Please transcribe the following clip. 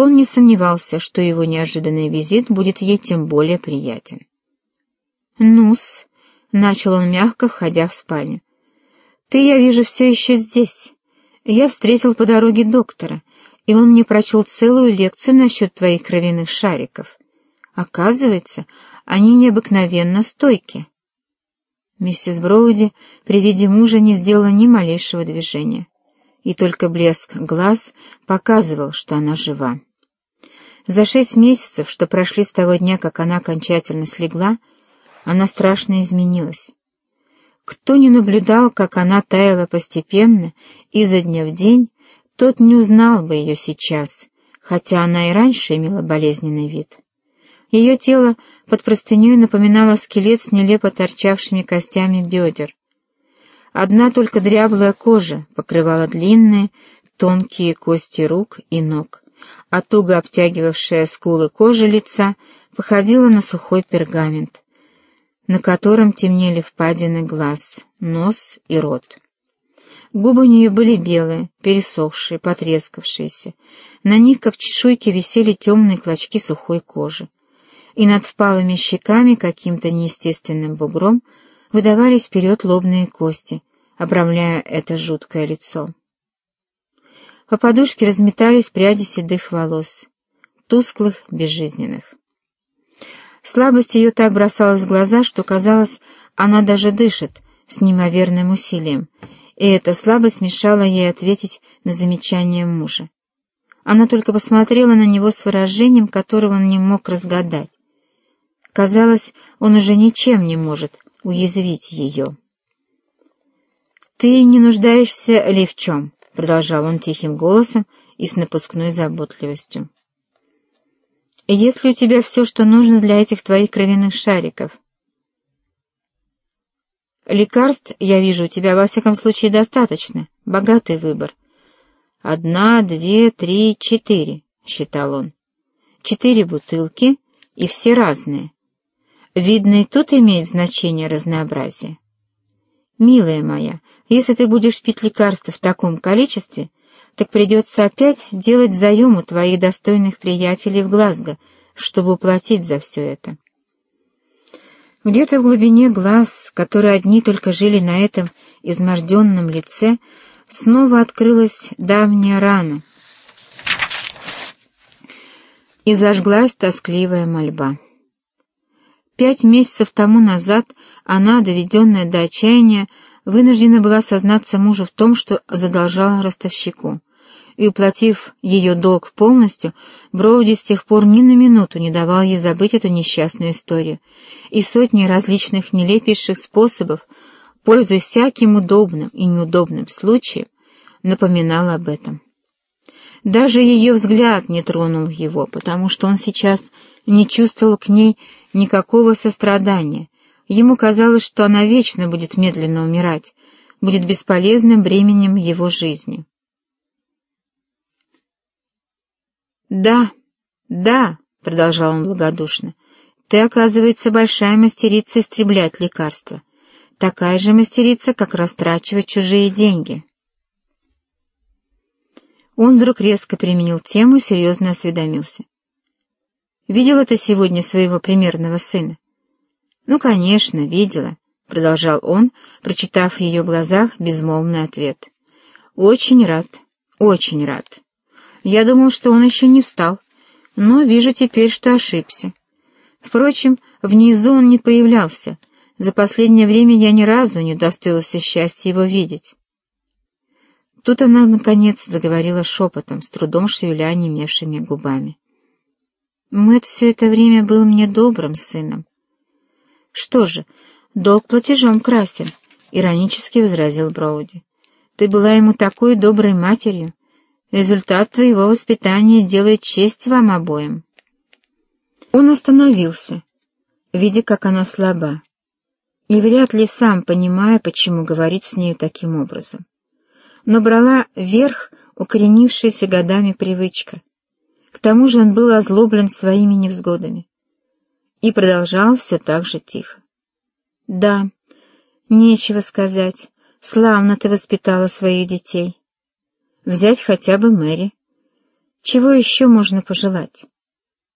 он не сомневался, что его неожиданный визит будет ей тем более приятен. «Ну-с», — начал он мягко, входя в спальню, — «ты, я вижу, все еще здесь. Я встретил по дороге доктора, и он мне прочел целую лекцию насчет твоих кровяных шариков. Оказывается, они необыкновенно стойки». Миссис Броуди при виде мужа не сделала ни малейшего движения и только блеск глаз показывал, что она жива. За шесть месяцев, что прошли с того дня, как она окончательно слегла, она страшно изменилась. Кто не наблюдал, как она таяла постепенно, изо дня в день, тот не узнал бы ее сейчас, хотя она и раньше имела болезненный вид. Ее тело под простыней напоминало скелет с нелепо торчавшими костями бедер, Одна только дряблая кожа покрывала длинные, тонкие кости рук и ног, а туго обтягивавшая скулы кожи лица походила на сухой пергамент, на котором темнели впадины глаз, нос и рот. Губы у нее были белые, пересохшие, потрескавшиеся. На них, как чешуйки, висели темные клочки сухой кожи. И над впалыми щеками каким-то неестественным бугром выдавались вперед лобные кости, обрамляя это жуткое лицо. По подушке разметались пряди седых волос, тусклых, безжизненных. Слабость ее так бросалась в глаза, что казалось, она даже дышит с неимоверным усилием, и эта слабость мешала ей ответить на замечание мужа. Она только посмотрела на него с выражением, которого он не мог разгадать. Казалось, он уже ничем не может уязвить ее. «Ты не нуждаешься ли в чем?» — продолжал он тихим голосом и с напускной заботливостью. «Есть ли у тебя все, что нужно для этих твоих кровяных шариков?» «Лекарств, я вижу, у тебя во всяком случае достаточно. Богатый выбор. Одна, две, три, четыре», — считал он. «Четыре бутылки, и все разные. Видно, и тут имеет значение разнообразие. Милая моя, если ты будешь пить лекарства в таком количестве, так придется опять делать заем у твоих достойных приятелей в Глазго, чтобы уплатить за все это. Где-то в глубине глаз, которые одни только жили на этом изможденном лице, снова открылась давняя рана и зажглась тоскливая мольба. Пять месяцев тому назад она, доведенная до отчаяния, вынуждена была сознаться мужу в том, что задолжала ростовщику. И, уплатив ее долг полностью, Броуди с тех пор ни на минуту не давал ей забыть эту несчастную историю, и сотни различных нелепейших способов, пользуясь всяким удобным и неудобным случаем, напоминал об этом. Даже ее взгляд не тронул его, потому что он сейчас не чувствовал к ней никакого сострадания. Ему казалось, что она вечно будет медленно умирать, будет бесполезным бременем его жизни. «Да, да», — продолжал он благодушно, — «ты, оказывается, большая мастерица истреблять лекарства, такая же мастерица, как растрачивать чужие деньги». Он вдруг резко переменил тему и серьезно осведомился. Видела ты сегодня своего примерного сына? Ну, конечно, видела, продолжал он, прочитав в ее глазах безмолвный ответ. Очень рад, очень рад. Я думал, что он еще не встал, но вижу теперь, что ошибся. Впрочем, внизу он не появлялся. За последнее время я ни разу не удостоился счастья его видеть. Тут она, наконец, заговорила шепотом, с трудом шевеля онемевшими губами. Мэтт все это время был мне добрым сыном. Что же, долг платежом красен, — иронически возразил Броуди. Ты была ему такой доброй матерью. Результат твоего воспитания делает честь вам обоим. Он остановился, видя, как она слаба, и вряд ли сам понимая, почему говорит с нею таким образом. Но брала верх укоренившаяся годами привычка — к тому же он был озлоблен своими невзгодами. И продолжал все так же тихо. «Да, нечего сказать. Славно ты воспитала своих детей. Взять хотя бы Мэри. Чего еще можно пожелать?